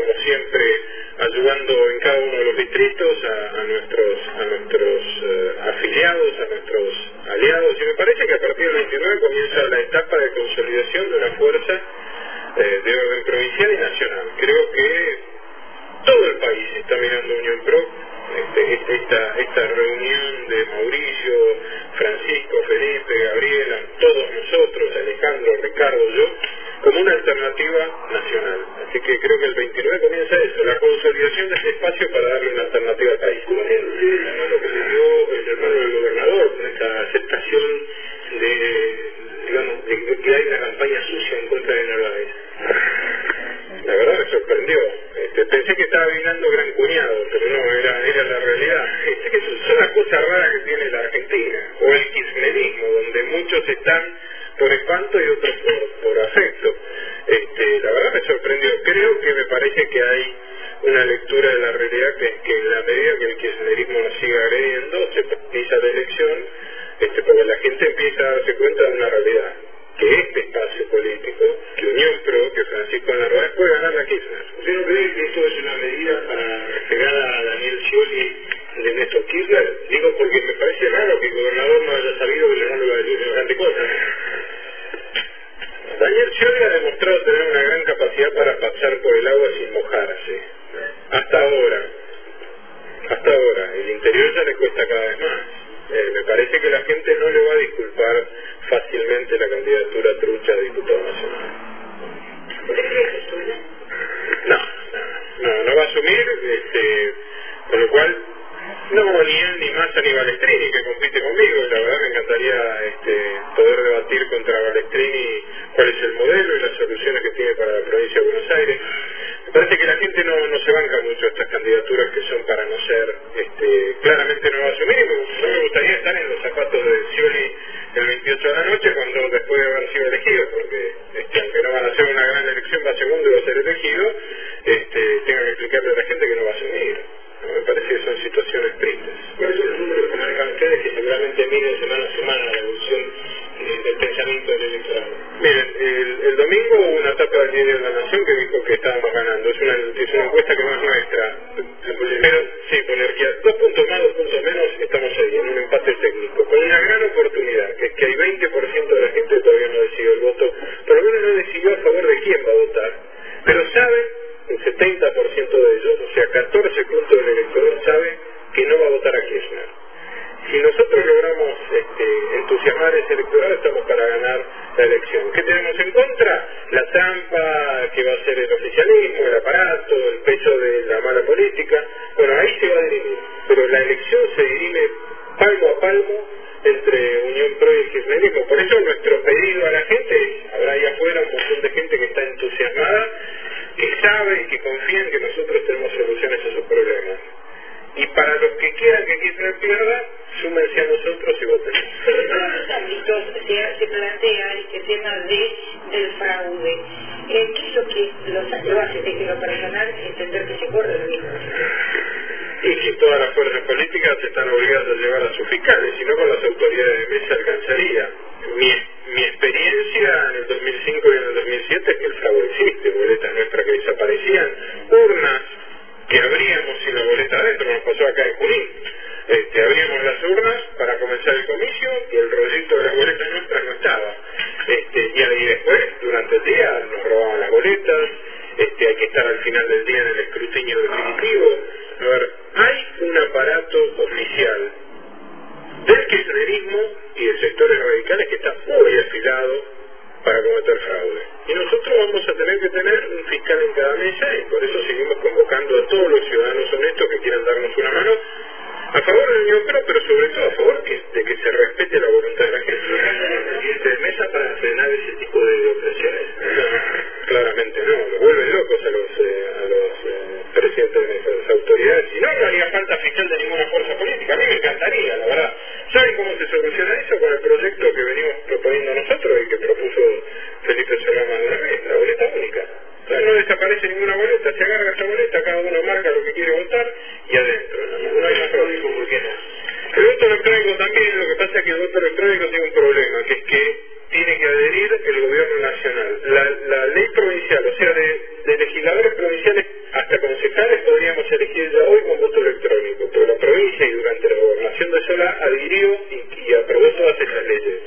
como siempre, ayudando en cada uno de los distritos a, nuestros, a nuestros eh, afiliados, a nuestros aliados. Y me parece que a partir del 29 comienza la etapa de consolidación de una fuerza eh, de orden provincial y nacional. Creo que todo el país está mirando Unión Pro este, este, esta, esta reunión de Mauricio, Francisco, Felipe, Gabriela, todos nosotros, Alejandro, Ricardo, yo, como una alternativa nacional. Así que creo que el 29 comienza eso, la consolidación de ese espacio para darle una alternativa al país. Digo porque me parece raro que el gobernador no haya sabido que le van a decir semejante cosa. Daniel Scioli ha demostrado tener una gran capacidad para pasar por el agua sin mojarse. Hasta ahora. Hasta ahora. El interior ya le cuesta cada vez Balestrini que compite conmigo. La verdad me encantaría este, poder debatir contra Balestrini cuál es el modelo y las soluciones que tiene para la provincia de Buenos Aires. Me parece que la gente no, no se banca mucho estas candidaturas que Miren, el, domingo hubo una etapa del diario de la Nación que dijo que estábamos ganando. Es una, es una encuesta que no es nuestra. Pero sí, energía. Dos puntos más, dos puntos menos, estamos ahí, en un empate técnico. Con una gran oportunidad, que es que hay 20% de la gente todavía no decidió el voto. Por lo menos no decidió a favor de quién va a votar. Pero sabe el 70% de ellos, o sea, 14 puntos del electorado sabe que no va a votar a Kirchner. Si nosotros logramos este, entusiasmar ese electorado, estamos para ganar la elección. ¿Qué tenemos en contra? La trampa que va a ser el oficialismo, el aparato, el peso de la mala política. Bueno, ahí se va a dirimir. Pero la elección se dirime palmo a palmo entre Unión Pro y el. Por eso nuestro pedido a la fraude. Eh, ¿Qué es lo que los, lo hace desde lo personal entender que se corre el riesgo? Y que todas las fuerzas políticas están obligadas a llevar a sus fiscales, si no con las autoridades de mesa alcanzaría. Mi, mi experiencia en el 2005 y en el 2007 es que el fraude existe, boletas nuestras que desaparecían, urnas que abríamos sin la boleta adentro, nos pasó acá en Junín. Este, abríamos las urnas para comenzar el comicio y el rollito de las boletas nuestras no estaba. Y después, durante el día, nos robaban las boletas, este, hay que estar al final del día en el escrutinio definitivo. A ver, hay un aparato oficial del kirchnerismo y de sectores radicales que está muy afilado para cometer fraude. Y nosotros vamos a tener que tener un fiscal en cada mesa y por eso ¿Saben cómo se soluciona eso? Con el proyecto que venimos proponiendo nosotros y que propuso Felipe Solama la boleta única. no desaparece ninguna boleta, se agarra esa boleta, cada uno marca lo que quiere votar y adentro. No, hay más código, ¿por qué no? El voto electrónico también, lo que pasa es que el voto electrónico tiene un problema, que es que tiene que adherir el gobierno nacional. La, ley provincial, o sea, de, legisladores provinciales hasta concejales podríamos elegir ya hoy con voto electrónico, pero la provincia y durante la gobernación de Sola adhirió y, aprobó todas esas leyes.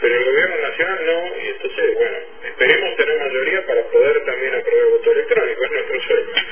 Pero el gobierno nacional no, y entonces, bueno, esperemos tener mayoría para poder también aprobar voto electrónico, es nuestro sueño.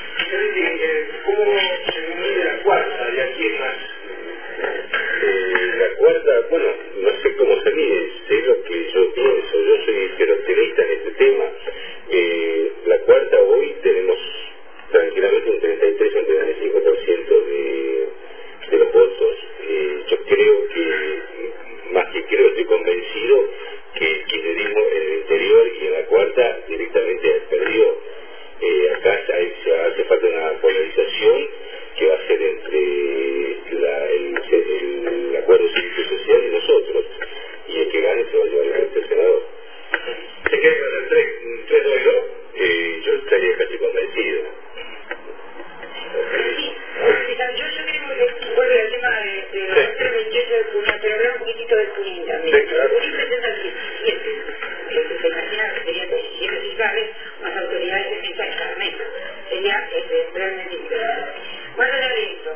Este. Más de eso,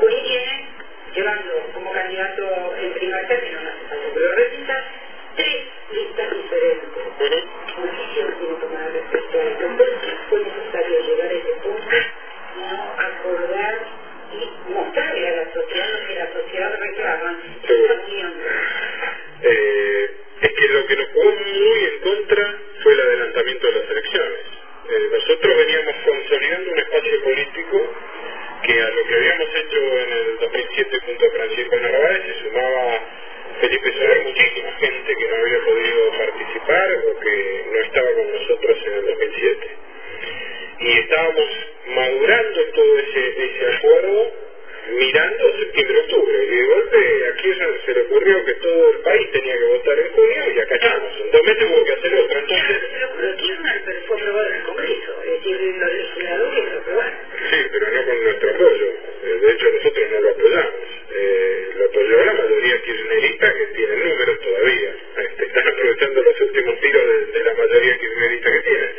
Purín viene llevando como candidato en primer término, no hace falta que lo repita, tres listas diferentes. Muchísimo tiene que tomar respecto a esto. ¿Por qué fue necesario llegar a ese punto en el 2007. Y estábamos madurando todo ese, ese acuerdo mirando septiembre-octubre. Y de golpe aquí se le ocurrió que todo el país tenía que votar en junio y acá estamos. En dos meses hubo que hacer otro. Entonces, Pero Kirchner fue aprobado en el Congreso, los legisladores lo aprobaron. Sí, pero no con nuestro apoyo. Eh, De hecho, nosotros no lo apoyamos. Eh, lo apoyó la mayoría kirchnerista que tiene números todavía. Están aprovechando los últimos tiros de, de la mayoría kirchnerista que tienen.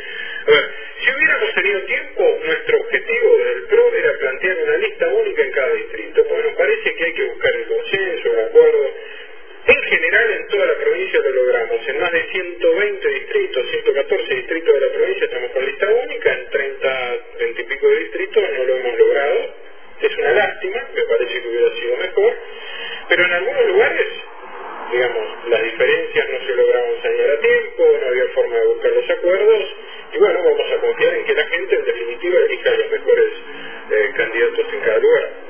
A ver, si hubiéramos tenido tiempo, nuestro objetivo del PRO era plantear una lista única en cada distrito, porque nos parece que hay que buscar el consenso, el acuerdo. En general, en toda la provincia lo logramos. En más de 120 distritos, 114 distritos de la provincia estamos con lista única. En 30, 20 y pico de distritos no lo hemos logrado. Mejores eh, candidatos en cada lugar.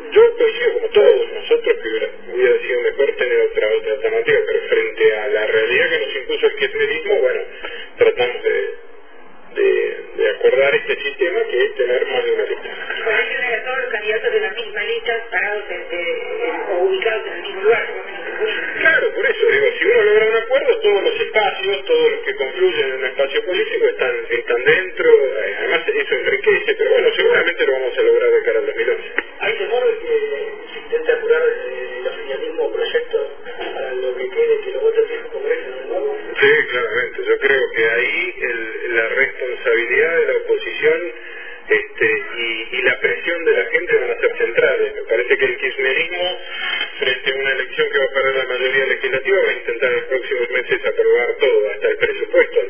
Todos los espacios, todos los que confluyen en un espacio político están, están dentro, eh, además eso enriquece, pero bueno, seguramente lo vamos a lograr de cara al 2011. ¿Hay temor de que se intente apurar eh, el oficialismo proyecto para lo que quede que lo vote el Congreso de nuevo? Sí, claramente. Yo creo que ahí el- la responsabilidad de la oposición este, y, y la presión de la gente van a ser centrales. Me parece que el kirchnerismo, elección que va a perder la mayoría legislativa, va a intentar en los próximos meses aprobar todo, hasta el presupuesto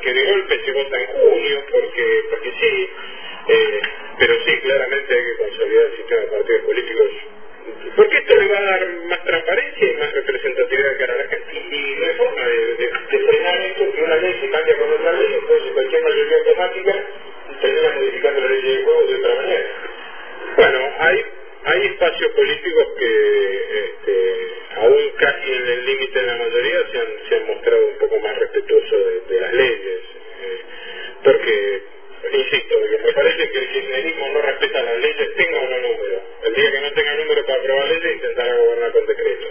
que de golpe se vota en junio, porque, porque sí, eh, pero sí, claramente hay que consolidar el sistema de partidos políticos porque esto le va a dar más transparencia y más representatividad cara a la gente. Y no hay forma de, de, de frenar esto, que una ley se cambia con otra ley, entonces cualquier mayoría automática termina modificando la ley de juego de otra manera. Bueno, hay, hay espacios políticos que, este, aún casi en el límite de la mayoría, se han, mostrado un poco más respetuosos de, de las leyes. Eh, porque insisto, me parece que el kirchnerismo no respeta las leyes, tenga o no número. El día que no tenga número para aprobar leyes, intentará gobernar con decreto.